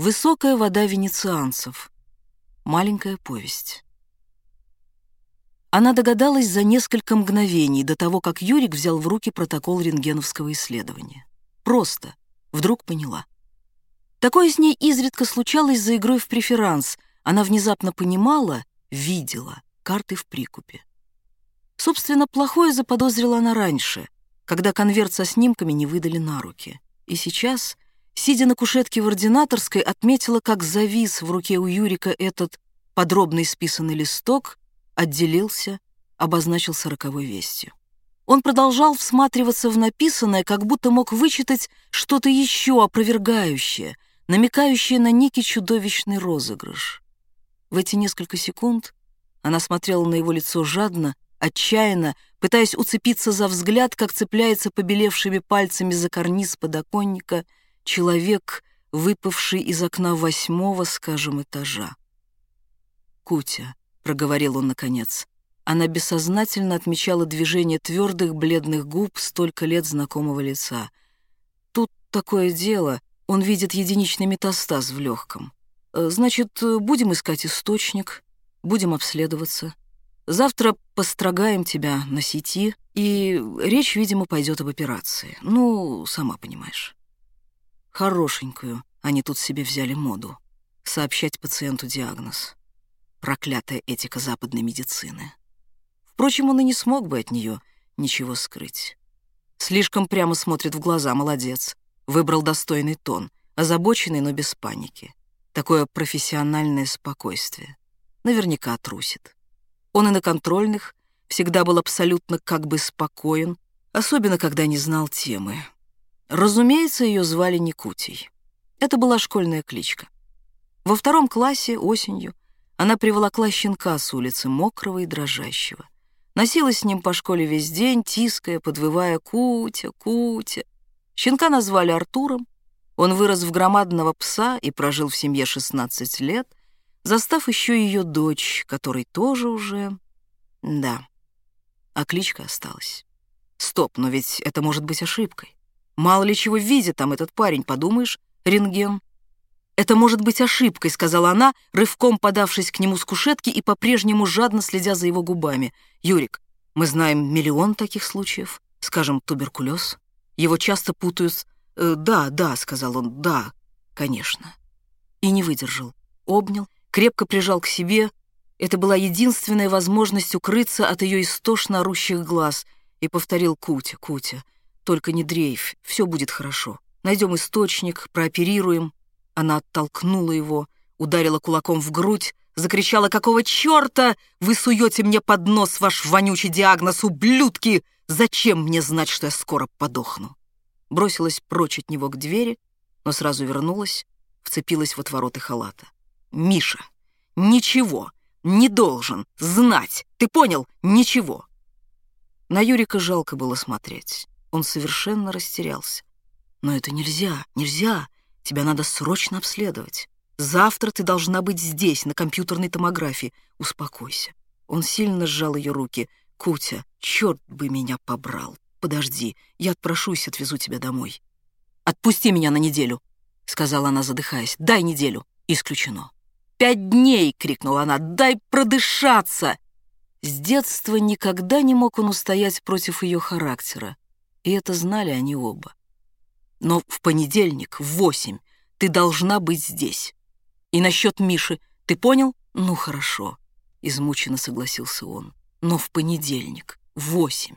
Высокая вода венецианцев. Маленькая повесть. Она догадалась за несколько мгновений до того, как Юрик взял в руки протокол рентгеновского исследования. Просто. Вдруг поняла. Такое с ней изредка случалось за игрой в преферанс. Она внезапно понимала, видела карты в прикупе. Собственно, плохое заподозрила она раньше, когда конверт со снимками не выдали на руки. И сейчас Сидя на кушетке в ординаторской, отметила, как завис в руке у Юрика этот подробный списанный листок, отделился, обозначил сороковой вестью. Он продолжал всматриваться в написанное, как будто мог вычитать что-то еще опровергающее, намекающее на некий чудовищный розыгрыш. В эти несколько секунд она смотрела на его лицо жадно, отчаянно, пытаясь уцепиться за взгляд, как цепляется побелевшими пальцами за карниз подоконника — человек, выпавший из окна восьмого, скажем, этажа. «Кутя», — проговорил он наконец, она бессознательно отмечала движение твердых бледных губ столько лет знакомого лица. Тут такое дело, он видит единичный метастаз в легком. Э, значит, будем искать источник, будем обследоваться. Завтра построгаем тебя на сети, и речь, видимо, пойдет об операции. Ну, сама понимаешь. Хорошенькую они тут себе взяли моду. Сообщать пациенту диагноз. Проклятая этика западной медицины. Впрочем, он и не смог бы от нее ничего скрыть. Слишком прямо смотрит в глаза, молодец. Выбрал достойный тон, озабоченный, но без паники. Такое профессиональное спокойствие. Наверняка трусит. Он и на контрольных всегда был абсолютно как бы спокоен, особенно когда не знал темы. Разумеется, ее звали Никутей. Это была школьная кличка. Во втором классе осенью она приволокла щенка с улицы, мокрого и дрожащего. Носилась с ним по школе весь день, тиская, подвывая «Кутя, Кутя». Щенка назвали Артуром. Он вырос в громадного пса и прожил в семье 16 лет, застав еще ее дочь, которой тоже уже... Да, а кличка осталась. Стоп, но ведь это может быть ошибкой. Мало ли чего видит там этот парень, подумаешь, рентген. «Это может быть ошибкой», — сказала она, рывком подавшись к нему с кушетки и по-прежнему жадно следя за его губами. «Юрик, мы знаем миллион таких случаев. Скажем, туберкулез. Его часто путают. Э, «Да, да», — сказал он, — «да, конечно». И не выдержал. Обнял, крепко прижал к себе. Это была единственная возможность укрыться от ее истошно орущих глаз. И повторил «Кутя, Кутя». Только не дрейф, все будет хорошо. Найдем источник, прооперируем». Она оттолкнула его, ударила кулаком в грудь, закричала «Какого черта вы суете мне под нос ваш вонючий диагноз, ублюдки? Зачем мне знать, что я скоро подохну?» Бросилась прочь от него к двери, но сразу вернулась, вцепилась в отвороты халата. «Миша, ничего, не должен знать, ты понял? Ничего!» На Юрика жалко было смотреть. Он совершенно растерялся. «Но это нельзя, нельзя. Тебя надо срочно обследовать. Завтра ты должна быть здесь, на компьютерной томографии. Успокойся». Он сильно сжал ее руки. «Кутя, черт бы меня побрал. Подожди, я отпрошусь, отвезу тебя домой». «Отпусти меня на неделю», — сказала она, задыхаясь. «Дай неделю». «Исключено». «Пять дней!» — крикнула она. «Дай продышаться!» С детства никогда не мог он устоять против ее характера и это знали они оба. Но в понедельник в восемь ты должна быть здесь. И насчет Миши, ты понял? Ну, хорошо, измученно согласился он. Но в понедельник в восемь.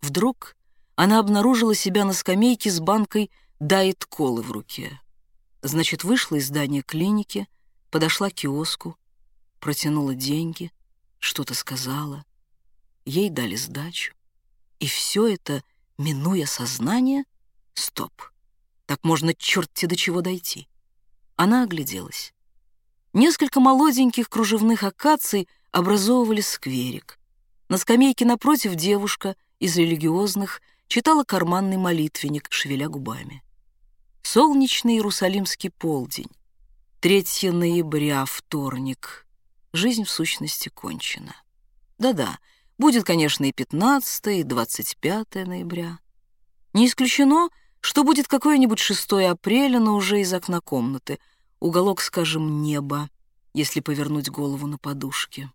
Вдруг она обнаружила себя на скамейке с банкой дает колы в руке. Значит, вышла из здания клиники, подошла к киоску, протянула деньги, что-то сказала. Ей дали сдачу. И все это — Минуя сознание? Стоп. Так можно черти до чего дойти. Она огляделась. Несколько молоденьких кружевных акаций образовывали скверик. На скамейке напротив девушка из религиозных читала карманный молитвенник, шевеля губами. Солнечный Иерусалимский полдень. 3 ноября, вторник. Жизнь в сущности кончена. Да-да, Будет, конечно, и 15, и 25 ноября. Не исключено, что будет какое-нибудь 6 апреля, но уже из окна комнаты. уголок, скажем, неба, если повернуть голову на подушке.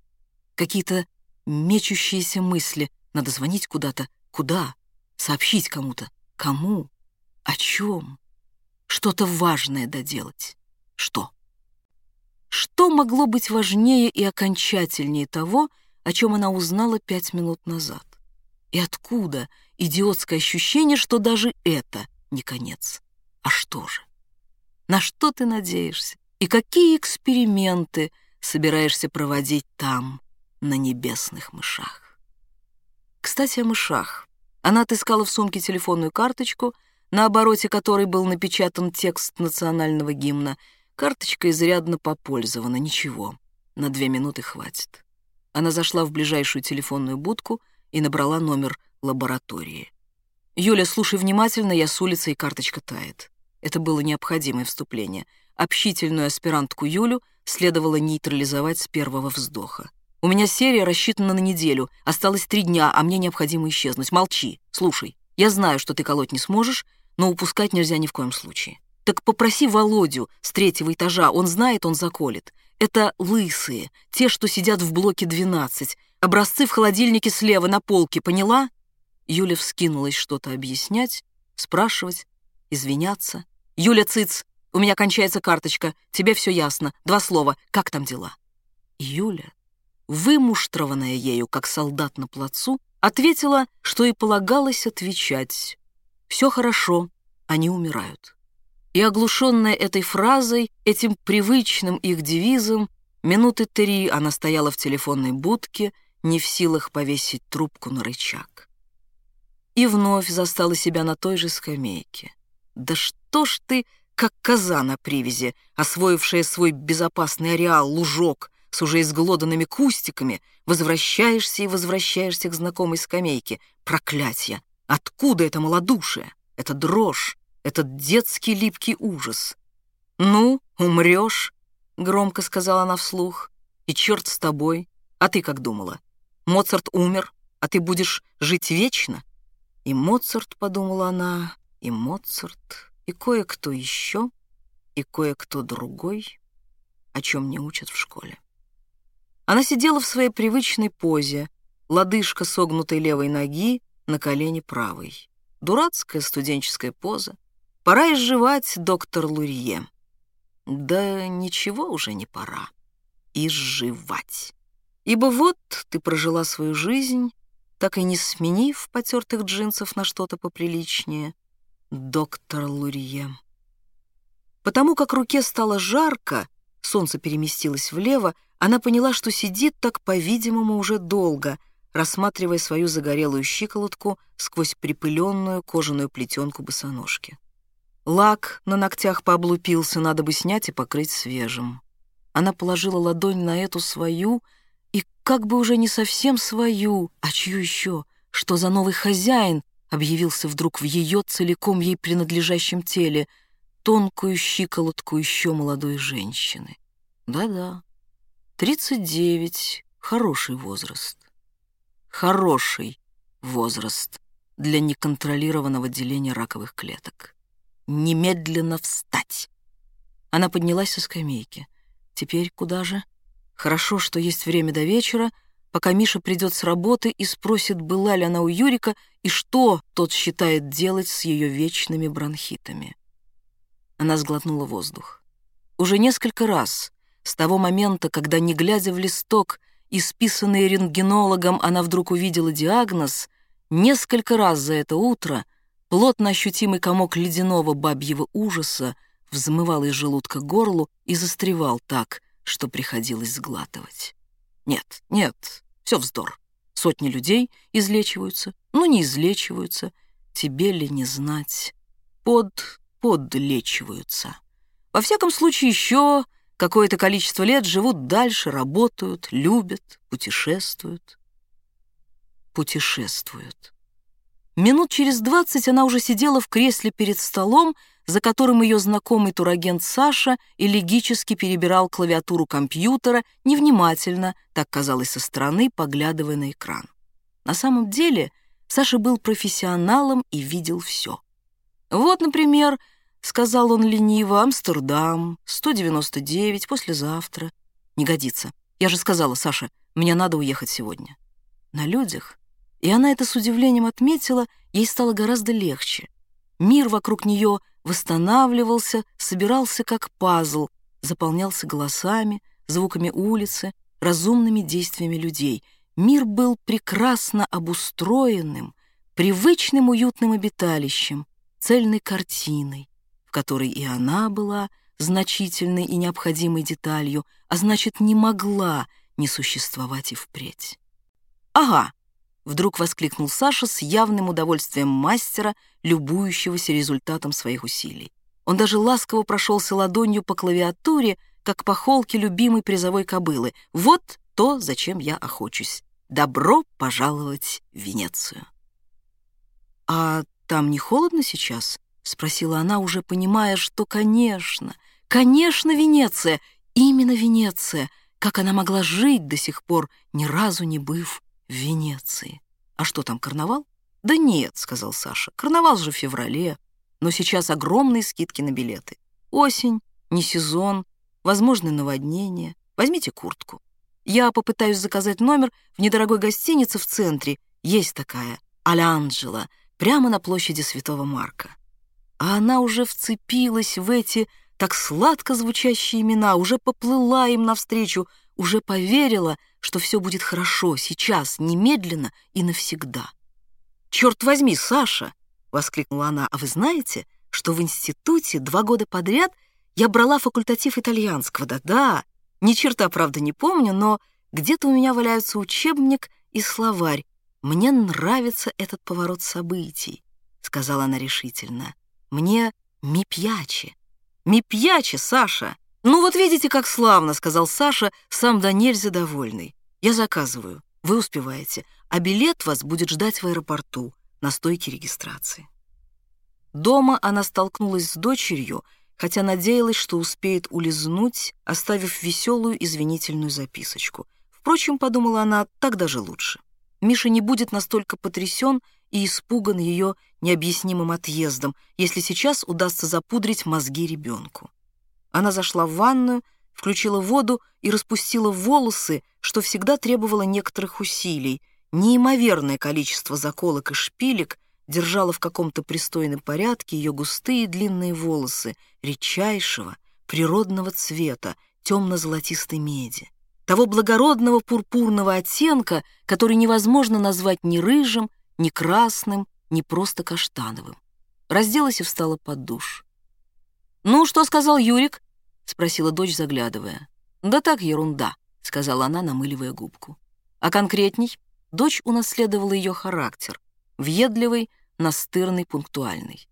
Какие-то мечущиеся мысли. Надо звонить куда-то. Куда? Сообщить кому-то. Кому? О чем? Что-то важное доделать. Что? Что могло быть важнее и окончательнее того, о чем она узнала пять минут назад? И откуда идиотское ощущение, что даже это не конец? А что же? На что ты надеешься? И какие эксперименты собираешься проводить там, на небесных мышах? Кстати, о мышах. Она отыскала в сумке телефонную карточку, на обороте которой был напечатан текст национального гимна. Карточка изрядно попользована, ничего, на две минуты хватит. Она зашла в ближайшую телефонную будку и набрала номер лаборатории. «Юля, слушай внимательно, я с улицы, и карточка тает». Это было необходимое вступление. Общительную аспирантку Юлю следовало нейтрализовать с первого вздоха. «У меня серия рассчитана на неделю. Осталось три дня, а мне необходимо исчезнуть. Молчи. Слушай, я знаю, что ты колоть не сможешь, но упускать нельзя ни в коем случае. Так попроси Володю с третьего этажа, он знает, он заколет. Это лысые, те, что сидят в блоке 12. Образцы в холодильнике слева на полке, поняла?» Юля вскинулась что-то объяснять, спрашивать, извиняться. «Юля, цыц, у меня кончается карточка, тебе все ясно. Два слова, как там дела?» Юля, вымуштрованная ею, как солдат на плацу, ответила, что и полагалось отвечать. «Все хорошо, они умирают». И оглушенная этой фразой, этим привычным их девизом, минуты три она стояла в телефонной будке, не в силах повесить трубку на рычаг. И вновь застала себя на той же скамейке. «Да что ж ты, как коза на привязи, освоившая свой безопасный ареал, лужок, с уже изглоданными кустиками, возвращаешься и возвращаешься к знакомой скамейке. Проклятье! Откуда это малодушие? Это дрожь, этот детский липкий ужас. «Ну, умрешь», — громко сказала она вслух, — «и черт с тобой. А ты как думала? Моцарт умер, а ты будешь жить вечно?» И Моцарт, — подумала она, — и Моцарт, и кое-кто еще, и кое-кто другой, о чем не учат в школе. Она сидела в своей привычной позе, лодыжка согнутой левой ноги на колене правой. Дурацкая студенческая поза. Пора изживать, доктор Лурье. Да ничего уже не пора. Изживать. Ибо вот ты прожила свою жизнь, так и не сменив потертых джинсов на что-то поприличнее. Доктор Лурье. Потому как руке стало жарко, солнце переместилось влево, она поняла, что сидит так, по-видимому, уже долго, рассматривая свою загорелую щиколотку сквозь припыленную кожаную плетенку босоножки. Лак на ногтях пооблупился, надо бы снять и покрыть свежим. Она положила ладонь на эту свою, и как бы уже не совсем свою, а чью еще, что за новый хозяин объявился вдруг в ее целиком ей принадлежащем теле, тонкую щиколотку еще молодой женщины. Да-да, 39 — хороший возраст. Хороший возраст для неконтролированного деления раковых клеток. Немедленно встать. Она поднялась со скамейки. Теперь куда же? Хорошо, что есть время до вечера, пока Миша придет с работы и спросит, была ли она у Юрика и что тот считает делать с ее вечными бронхитами. Она сглотнула воздух. Уже несколько раз с того момента, когда, не глядя в листок, исписанный рентгенологом, она вдруг увидела диагноз, несколько раз за это утро плотно ощутимый комок ледяного бабьего ужаса взмывал из желудка горлу и застревал так, что приходилось сглатывать. Нет, нет, все вздор. Сотни людей излечиваются, ну не излечиваются. Тебе ли не знать? Под, подлечиваются. Во всяком случае, еще какое-то количество лет живут дальше, работают, любят, путешествуют. Путешествуют. Минут через двадцать она уже сидела в кресле перед столом, за которым ее знакомый турагент Саша элегически перебирал клавиатуру компьютера, невнимательно, так казалось со стороны, поглядывая на экран. На самом деле Саша был профессионалом и видел все. Вот, например, сказал он лениво, Амстердам, 199, послезавтра. Не годится. Я же сказала, Саша, мне надо уехать сегодня. На людях, и она это с удивлением отметила, ей стало гораздо легче. Мир вокруг нее восстанавливался, собирался как пазл, заполнялся голосами, звуками улицы, разумными действиями людей. Мир был прекрасно обустроенным, привычным уютным обиталищем, цельной картиной, в которой и она была значительной и необходимой деталью, а значит, не могла не существовать и впредь. «Ага!» — вдруг воскликнул Саша с явным удовольствием мастера, любующегося результатом своих усилий. Он даже ласково прошелся ладонью по клавиатуре, как по холке любимой призовой кобылы. «Вот то, зачем я охочусь. Добро пожаловать в Венецию!» «А там не холодно сейчас?» — спросила она, уже понимая, что, конечно, конечно, Венеция, именно Венеция, как она могла жить до сих пор, ни разу не быв в Венеции. «А что там, карнавал?» «Да нет», — сказал Саша, — «карнавал же в феврале, но сейчас огромные скидки на билеты. Осень, не сезон, возможны наводнения. Возьмите куртку. Я попытаюсь заказать номер в недорогой гостинице в центре. Есть такая, Алянджела, прямо на площади Святого Марка. А она уже вцепилась в эти так сладко звучащие имена, уже поплыла им навстречу, уже поверила, что все будет хорошо сейчас, немедленно и навсегда. «Черт возьми, Саша!» — воскликнула она. «А вы знаете, что в институте два года подряд я брала факультатив итальянского? Да-да, ни черта, правда, не помню, но где-то у меня валяются учебник и словарь. Мне нравится этот поворот событий», — сказала она решительно. «Мне ми пьяче. Ми пьяче, Саша!» «Ну вот видите, как славно», — сказал Саша, сам да нельзя довольный. «Я заказываю, вы успеваете, а билет вас будет ждать в аэропорту на стойке регистрации». Дома она столкнулась с дочерью, хотя надеялась, что успеет улизнуть, оставив веселую извинительную записочку. Впрочем, подумала она, так даже лучше. Миша не будет настолько потрясен и испуган ее необъяснимым отъездом, если сейчас удастся запудрить мозги ребенку. Она зашла в ванную, включила воду и распустила волосы, что всегда требовало некоторых усилий. Неимоверное количество заколок и шпилек держало в каком-то пристойном порядке ее густые длинные волосы редчайшего, природного цвета, темно-золотистой меди. Того благородного пурпурного оттенка, который невозможно назвать ни рыжим, ни красным, ни просто каштановым. Разделась и встала под душ. «Ну, что сказал Юрик?» — спросила дочь, заглядывая. «Да так, ерунда», — сказала она, намыливая губку. А конкретней, дочь унаследовала ее характер, въедливый, настырный, пунктуальный.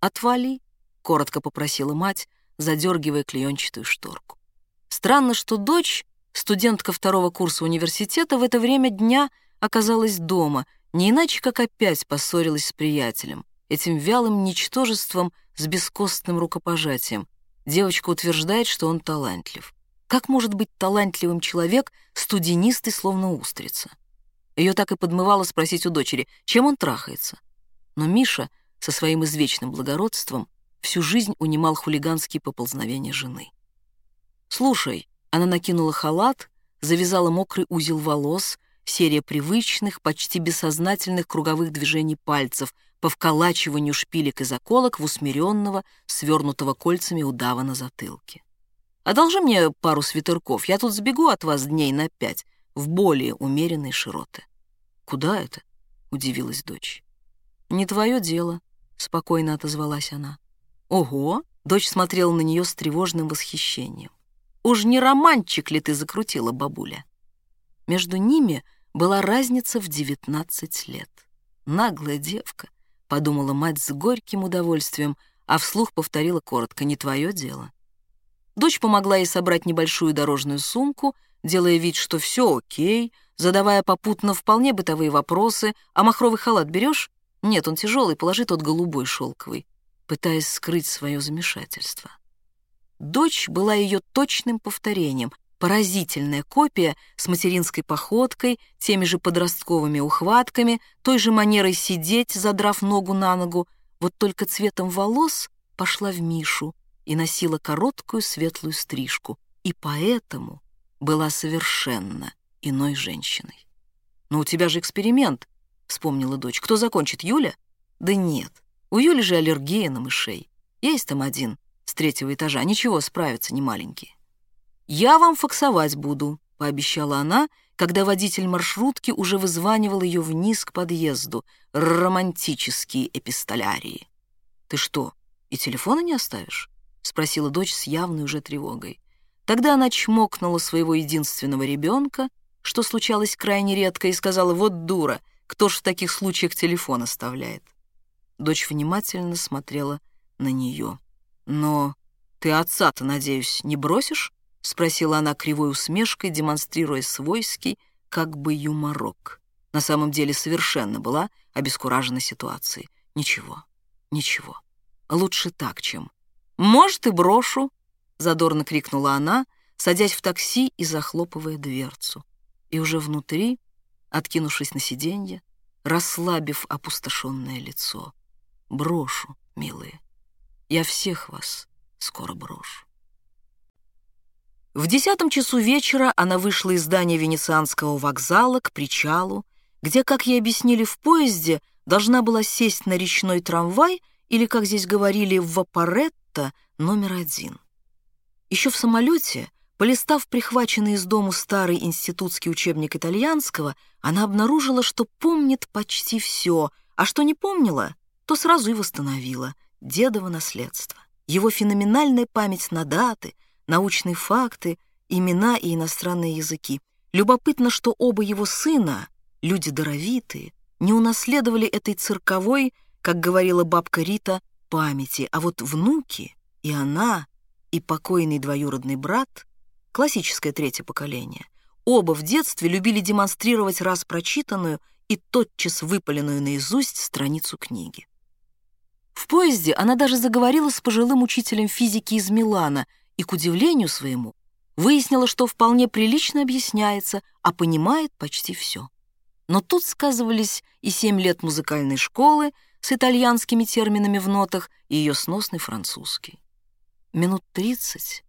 «Отвали», — коротко попросила мать, задергивая клеенчатую шторку. Странно, что дочь, студентка второго курса университета, в это время дня оказалась дома, не иначе как опять поссорилась с приятелем, этим вялым ничтожеством с бескостным рукопожатием. Девочка утверждает, что он талантлив. Как может быть талантливым человек, студенистый, словно устрица? Ее так и подмывало спросить у дочери, чем он трахается. Но Миша со своим извечным благородством всю жизнь унимал хулиганские поползновения жены. «Слушай», — она накинула халат, завязала мокрый узел волос, серия привычных, почти бессознательных круговых движений пальцев — по вколачиванию шпилек и заколок в усмиренного, свернутого кольцами удава на затылке. «Одолжи мне пару свитерков, я тут сбегу от вас дней на пять, в более умеренной широты». «Куда это?» — удивилась дочь. «Не твое дело», — спокойно отозвалась она. «Ого!» — дочь смотрела на нее с тревожным восхищением. «Уж не романчик ли ты закрутила, бабуля?» Между ними была разница в девятнадцать лет. Наглая девка, — подумала мать с горьким удовольствием, а вслух повторила коротко «не твое дело». Дочь помогла ей собрать небольшую дорожную сумку, делая вид, что все окей, задавая попутно вполне бытовые вопросы «А махровый халат берешь?» «Нет, он тяжелый, положи тот голубой шелковый», пытаясь скрыть свое замешательство. Дочь была ее точным повторением, Поразительная копия с материнской походкой, теми же подростковыми ухватками, той же манерой сидеть, задрав ногу на ногу, вот только цветом волос пошла в Мишу и носила короткую светлую стрижку, и поэтому была совершенно иной женщиной. «Но у тебя же эксперимент», — вспомнила дочь. «Кто закончит, Юля?» «Да нет, у Юли же аллергия на мышей. Есть там один с третьего этажа, ничего, справится, не маленький». «Я вам факсовать буду», — пообещала она, когда водитель маршрутки уже вызванивал ее вниз к подъезду. Романтические эпистолярии. «Ты что, и телефона не оставишь?» — спросила дочь с явной уже тревогой. Тогда она чмокнула своего единственного ребенка, что случалось крайне редко, и сказала, «Вот дура, кто ж в таких случаях телефон оставляет?» Дочь внимательно смотрела на нее. «Но ты отца-то, надеюсь, не бросишь?» — спросила она кривой усмешкой, демонстрируя свойский, как бы юморок. На самом деле совершенно была обескуражена ситуацией. «Ничего, ничего. Лучше так, чем...» «Может, и брошу!» — задорно крикнула она, садясь в такси и захлопывая дверцу. И уже внутри, откинувшись на сиденье, расслабив опустошенное лицо. «Брошу, милые. Я всех вас скоро брошу». В десятом часу вечера она вышла из здания Венецианского вокзала к причалу, где, как ей объяснили в поезде, должна была сесть на речной трамвай или, как здесь говорили, в вапоретто номер один. Еще в самолете, полистав прихваченный из дому старый институтский учебник итальянского, она обнаружила, что помнит почти все, а что не помнила, то сразу и восстановила дедово наследство. Его феноменальная память на даты, научные факты, имена и иностранные языки. Любопытно, что оба его сына, люди даровитые, не унаследовали этой цирковой, как говорила бабка Рита, памяти, а вот внуки и она и покойный двоюродный брат, классическое третье поколение, оба в детстве любили демонстрировать раз прочитанную и тотчас выпаленную наизусть страницу книги. В поезде она даже заговорила с пожилым учителем физики из Милана и, к удивлению своему, выяснила, что вполне прилично объясняется, а понимает почти все. Но тут сказывались и семь лет музыкальной школы с итальянскими терминами в нотах и ее сносный французский. Минут тридцать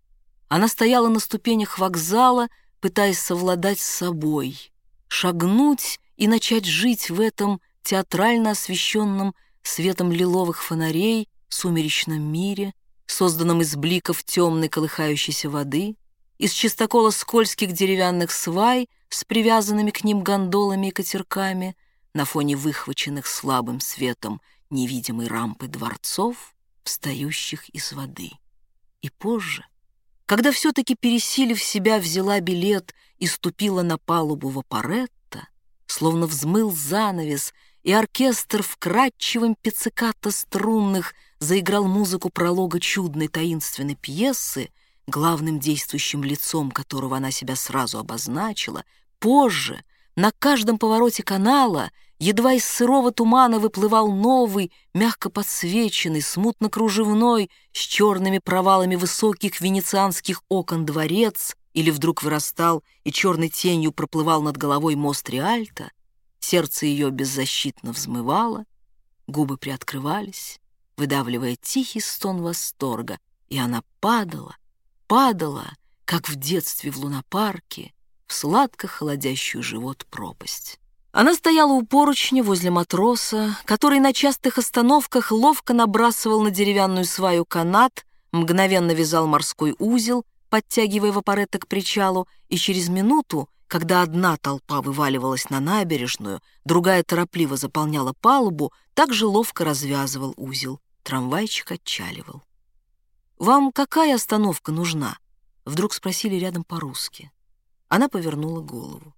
она стояла на ступенях вокзала, пытаясь совладать с собой, шагнуть и начать жить в этом театрально освещенном светом лиловых фонарей сумеречном мире, созданном из бликов темной колыхающейся воды, из чистокола скользких деревянных свай с привязанными к ним гондолами и катерками, на фоне выхваченных слабым светом невидимой рампы дворцов, встающих из воды. И позже, когда все-таки, пересилив себя, взяла билет и ступила на палубу вапоретта, словно взмыл занавес, и оркестр вкрадчивым пиццикато струнных заиграл музыку пролога чудной таинственной пьесы, главным действующим лицом которого она себя сразу обозначила, позже, на каждом повороте канала — Едва из сырого тумана выплывал новый, мягко подсвеченный, смутно-кружевной, с черными провалами высоких венецианских окон дворец, или вдруг вырастал и черной тенью проплывал над головой мост Риальто, сердце ее беззащитно взмывало, губы приоткрывались, выдавливая тихий стон восторга, и она падала, падала, как в детстве в лунопарке, в сладко-холодящую живот пропасть. Она стояла у поручня возле матроса, который на частых остановках ловко набрасывал на деревянную сваю канат, мгновенно вязал морской узел, подтягивая вапоретто к причалу, и через минуту, когда одна толпа вываливалась на набережную, другая торопливо заполняла палубу, также ловко развязывал узел. Трамвайчик отчаливал. «Вам какая остановка нужна?» Вдруг спросили рядом по-русски. Она повернула голову.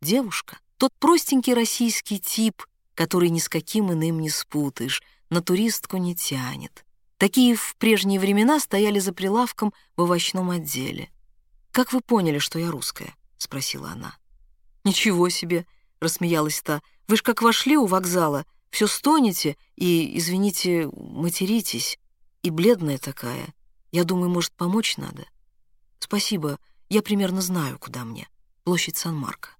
Девушка, тот простенький российский тип, который ни с каким иным не спутаешь, на туристку не тянет. Такие в прежние времена стояли за прилавком в овощном отделе. «Как вы поняли, что я русская?» — спросила она. «Ничего себе!» — рассмеялась та. «Вы ж как вошли у вокзала, все стонете и, извините, материтесь. И бледная такая. Я думаю, может, помочь надо?» «Спасибо, я примерно знаю, куда мне. Площадь Сан-Марко».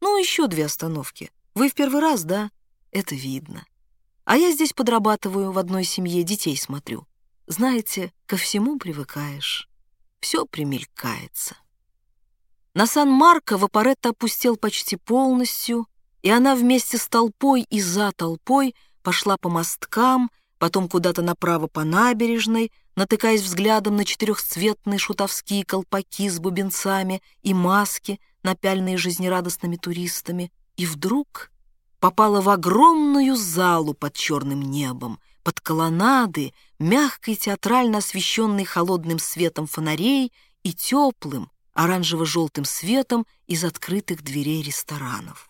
Ну, еще две остановки. Вы в первый раз, да? Это видно. А я здесь подрабатываю в одной семье, детей смотрю. знаете, ко всему привыкаешь. Все примелькается. На Сан-Марко Вапоретто опустел почти полностью, и она вместе с толпой и за толпой пошла по мосткам, потом куда-то направо по набережной, натыкаясь взглядом на четырехцветные шутовские колпаки с бубенцами и маски, напяльные жизнерадостными туристами, и вдруг попала в огромную залу под черным небом, под колоннады, мягкой театрально освещенной холодным светом фонарей и теплым оранжево-желтым светом из открытых дверей ресторанов.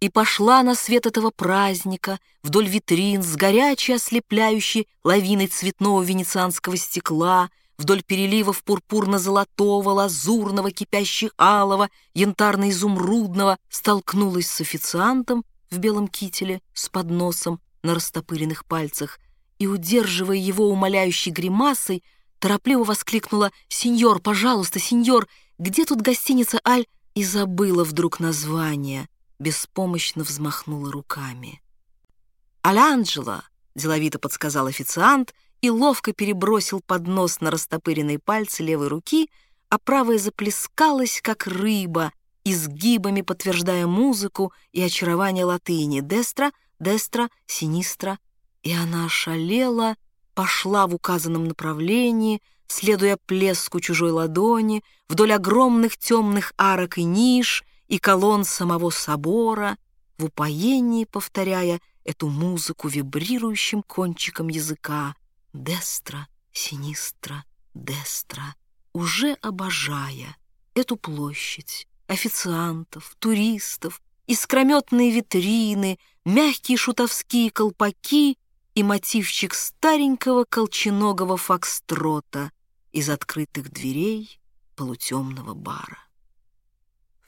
И пошла на свет этого праздника вдоль витрин с горячей ослепляющей лавиной цветного венецианского стекла, вдоль переливов пурпурно-золотого, лазурного, кипящих-алого, янтарно-изумрудного, столкнулась с официантом в белом кителе с подносом на растопыренных пальцах и, удерживая его умоляющей гримасой, торопливо воскликнула «Сеньор, пожалуйста, сеньор, где тут гостиница Аль?» и забыла вдруг название, беспомощно взмахнула руками. «Аль-Анджело!» — деловито подсказал официант и ловко перебросил поднос на растопыренные пальцы левой руки, а правая заплескалась, как рыба, изгибами подтверждая музыку и очарование латыни «дестра», «дестра», «синистра», и она ошалела, пошла в указанном направлении, следуя плеску чужой ладони, вдоль огромных темных арок и ниш и колонн самого собора, в упоении повторяя эту музыку вибрирующим кончиком языка «дестра», «синистра», «дестра», уже обожая эту площадь, официантов, туристов, искрометные витрины, мягкие шутовские колпаки и мотивчик старенького колченогого фокстрота из открытых дверей полутемного бара.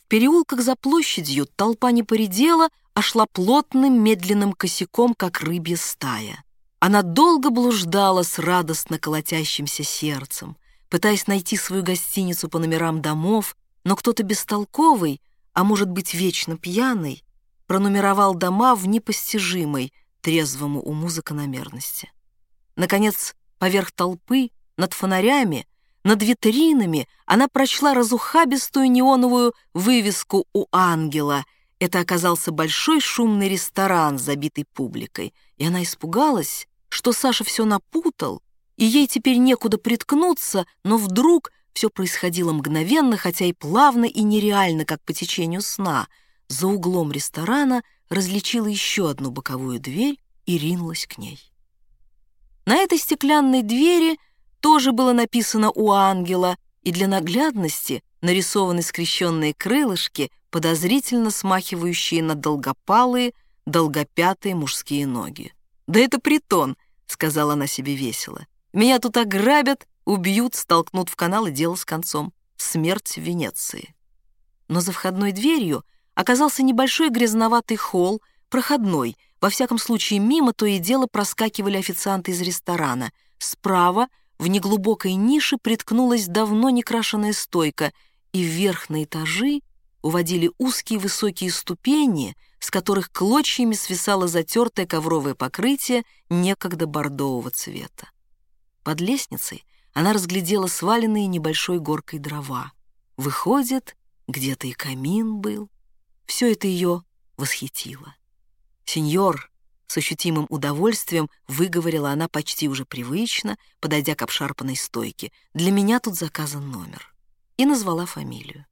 В переулках за площадью толпа не поредела, а шла плотным медленным косяком, как рыбья стая. Она долго блуждала с радостно колотящимся сердцем, пытаясь найти свою гостиницу по номерам домов, но кто-то бестолковый, а может быть вечно пьяный, пронумеровал дома в непостижимой, трезвому уму закономерности. Наконец, поверх толпы, над фонарями, над витринами она прочла разухабистую неоновую вывеску у ангела. Это оказался большой шумный ресторан, забитый публикой, и она испугалась, что Саша все напутал, и ей теперь некуда приткнуться, но вдруг все происходило мгновенно, хотя и плавно и нереально, как по течению сна. За углом ресторана различила еще одну боковую дверь и ринулась к ней. На этой стеклянной двери тоже было написано «У ангела», и для наглядности нарисованы скрещенные крылышки, подозрительно смахивающие на долгопалые, долгопятые мужские ноги. «Да это притон», — сказала она себе весело. «Меня тут ограбят Убьют, столкнут в канал и дело с концом. Смерть в Венеции. Но за входной дверью оказался небольшой грязноватый холл, проходной. Во всяком случае, мимо то и дело проскакивали официанты из ресторана. Справа, в неглубокой нише, приткнулась давно не крашеная стойка, и вверх на этажи уводили узкие высокие ступени, с которых клочьями свисало затертое ковровое покрытие некогда бордового цвета. Под лестницей она разглядела сваленные небольшой горкой дрова. Выходит, где-то и камин был. Все это ее восхитило. «Сеньор», — с ощутимым удовольствием выговорила она почти уже привычно, подойдя к обшарпанной стойке, «для меня тут заказан номер». И назвала фамилию.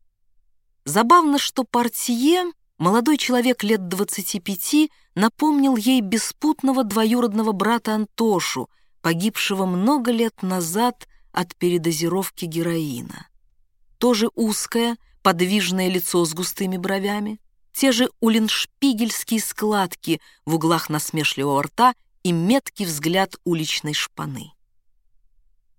Забавно, что портье, молодой человек лет 25, напомнил ей беспутного двоюродного брата Антошу, погибшего много лет назад от передозировки героина. Тоже узкое, подвижное лицо с густыми бровями, те же улиншпигельские складки в углах насмешливого рта и меткий взгляд уличной шпаны.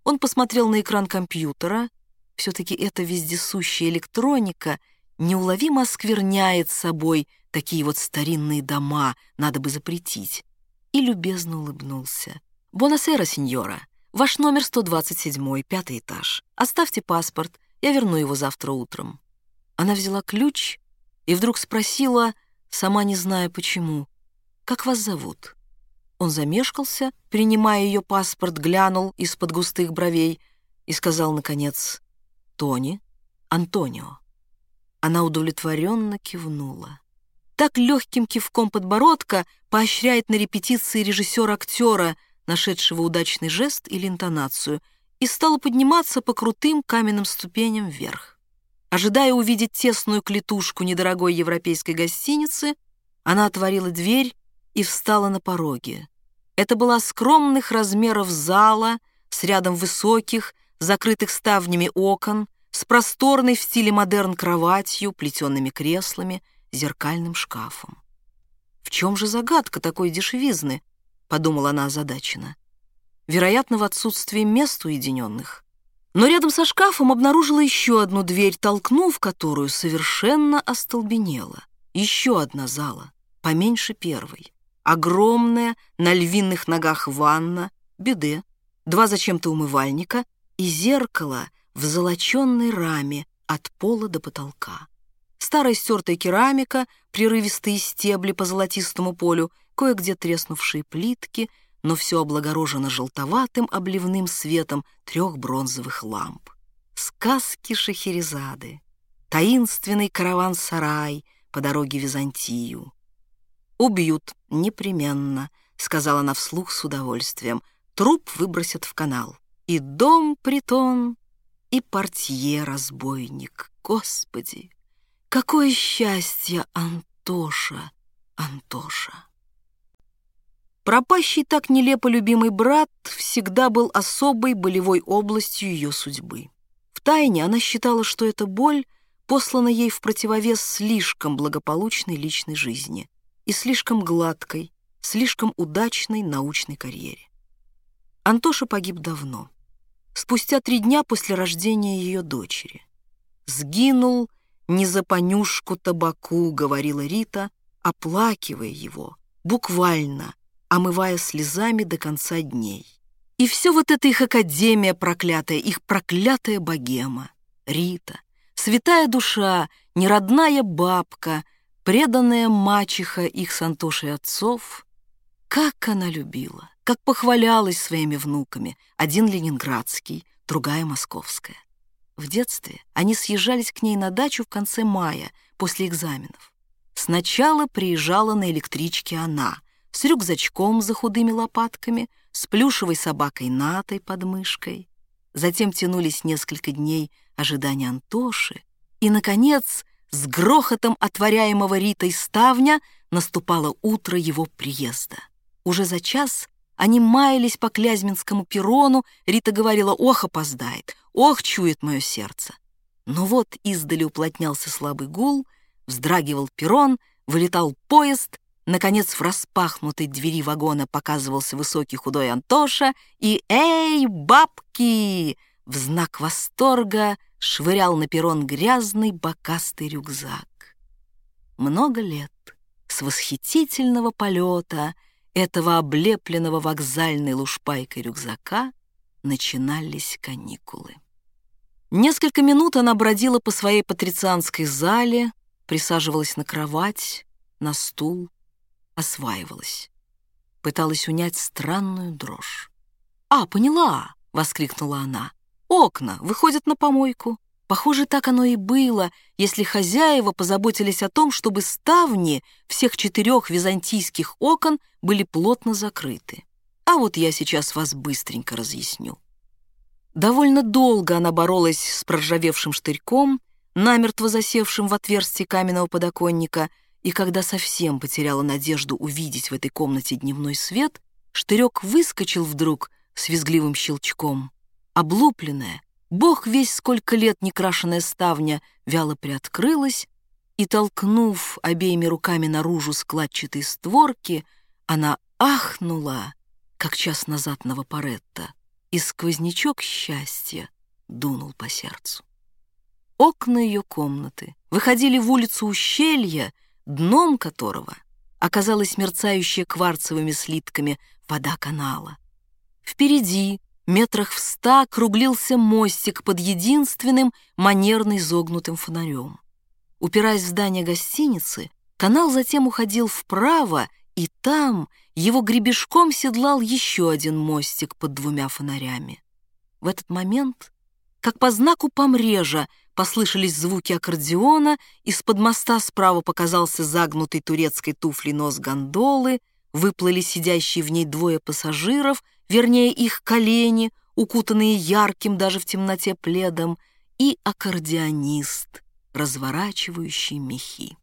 Он посмотрел на экран компьютера, все-таки эта вездесущая электроника неуловимо оскверняет собой такие вот старинные дома, надо бы запретить, и любезно улыбнулся. «Бонасера, сеньора!» Ваш номер 127, пятый этаж. Оставьте паспорт, я верну его завтра утром». Она взяла ключ и вдруг спросила, сама не зная почему, «Как вас зовут?» Он замешкался, принимая ее паспорт, глянул из-под густых бровей и сказал, наконец, «Тони, Антонио». Она удовлетворенно кивнула. Так легким кивком подбородка поощряет на репетиции режиссер актера, нашедшего удачный жест или интонацию, и стала подниматься по крутым каменным ступеням вверх. Ожидая увидеть тесную клетушку недорогой европейской гостиницы, она отворила дверь и встала на пороге. Это была скромных размеров зала с рядом высоких, закрытых ставнями окон, с просторной в стиле модерн кроватью, плетеными креслами, зеркальным шкафом. «В чем же загадка такой дешевизны?» — подумала она озадаченно. «Вероятно, в отсутствии мест уединенных». Но рядом со шкафом обнаружила еще одну дверь, толкнув которую совершенно остолбенела. Еще одна зала, поменьше первой. Огромная, на львиных ногах ванна, беде, два зачем-то умывальника и зеркало в золоченной раме от пола до потолка. Старая стертая керамика, прерывистые стебли по золотистому полю, кое-где треснувшие плитки — но все облагорожено желтоватым обливным светом трех бронзовых ламп. Сказки Шахерезады, таинственный караван-сарай по дороге в Византию. «Убьют непременно», — сказала она вслух с удовольствием. «Труп выбросят в канал. И дом-притон, и портье-разбойник. Господи, какое счастье, Антоша, Антоша!» Пропащий так нелепо любимый брат всегда был особой болевой областью ее судьбы. Втайне она считала, что эта боль послана ей в противовес слишком благополучной личной жизни и слишком гладкой, слишком удачной научной карьере. Антоша погиб давно, спустя три дня после рождения ее дочери. «Сгинул не за понюшку табаку», — говорила Рита, оплакивая его, буквально — омывая слезами до конца дней. И все вот это их академия проклятая, их проклятая богема, Рита, святая душа, неродная бабка, преданная мачеха их с Антошей отцов. Как она любила, как похвалялась своими внуками, один ленинградский, другая московская. В детстве они съезжались к ней на дачу в конце мая, после экзаменов. Сначала приезжала на электричке она, с рюкзачком за худыми лопатками, с плюшевой собакой Натой под мышкой. Затем тянулись несколько дней ожидания Антоши, и, наконец, с грохотом отворяемого Ритой ставня наступало утро его приезда. Уже за час они маялись по Клязьминскому перрону, Рита говорила «Ох, опоздает! Ох, чует мое сердце!» Но вот издали уплотнялся слабый гул, вздрагивал перрон, вылетал поезд, Наконец, в распахнутой двери вагона показывался высокий худой Антоша и «Эй, бабки!» в знак восторга швырял на перрон грязный бокастый рюкзак. Много лет с восхитительного полета этого облепленного вокзальной лушпайкой рюкзака начинались каникулы. Несколько минут она бродила по своей патрицианской зале, присаживалась на кровать, на стул, осваивалась. Пыталась унять странную дрожь. «А, поняла!» — воскликнула она. «Окна выходят на помойку. Похоже, так оно и было, если хозяева позаботились о том, чтобы ставни всех четырех византийских окон были плотно закрыты. А вот я сейчас вас быстренько разъясню». Довольно долго она боролась с проржавевшим штырьком, намертво засевшим в отверстие каменного подоконника — и когда совсем потеряла надежду увидеть в этой комнате дневной свет, штырек выскочил вдруг с визгливым щелчком. Облупленная, бог весь сколько лет некрашенная ставня вяло приоткрылась, и, толкнув обеими руками наружу складчатые створки, она ахнула, как час назад Новопоретто, и сквознячок счастья дунул по сердцу. Окна ее комнаты выходили в улицу ущелья, дном которого оказалась мерцающая кварцевыми слитками вода канала. Впереди, метрах в ста, круглился мостик под единственным манерно изогнутым фонарем. Упираясь в здание гостиницы, канал затем уходил вправо, и там, его гребешком седлал еще один мостик под двумя фонарями. В этот момент, как по знаку помрежа, послышались звуки аккордеона, из-под моста справа показался загнутый турецкой туфлей нос гондолы, выплыли сидящие в ней двое пассажиров, вернее, их колени, укутанные ярким даже в темноте пледом, и аккордеонист, разворачивающий мехи.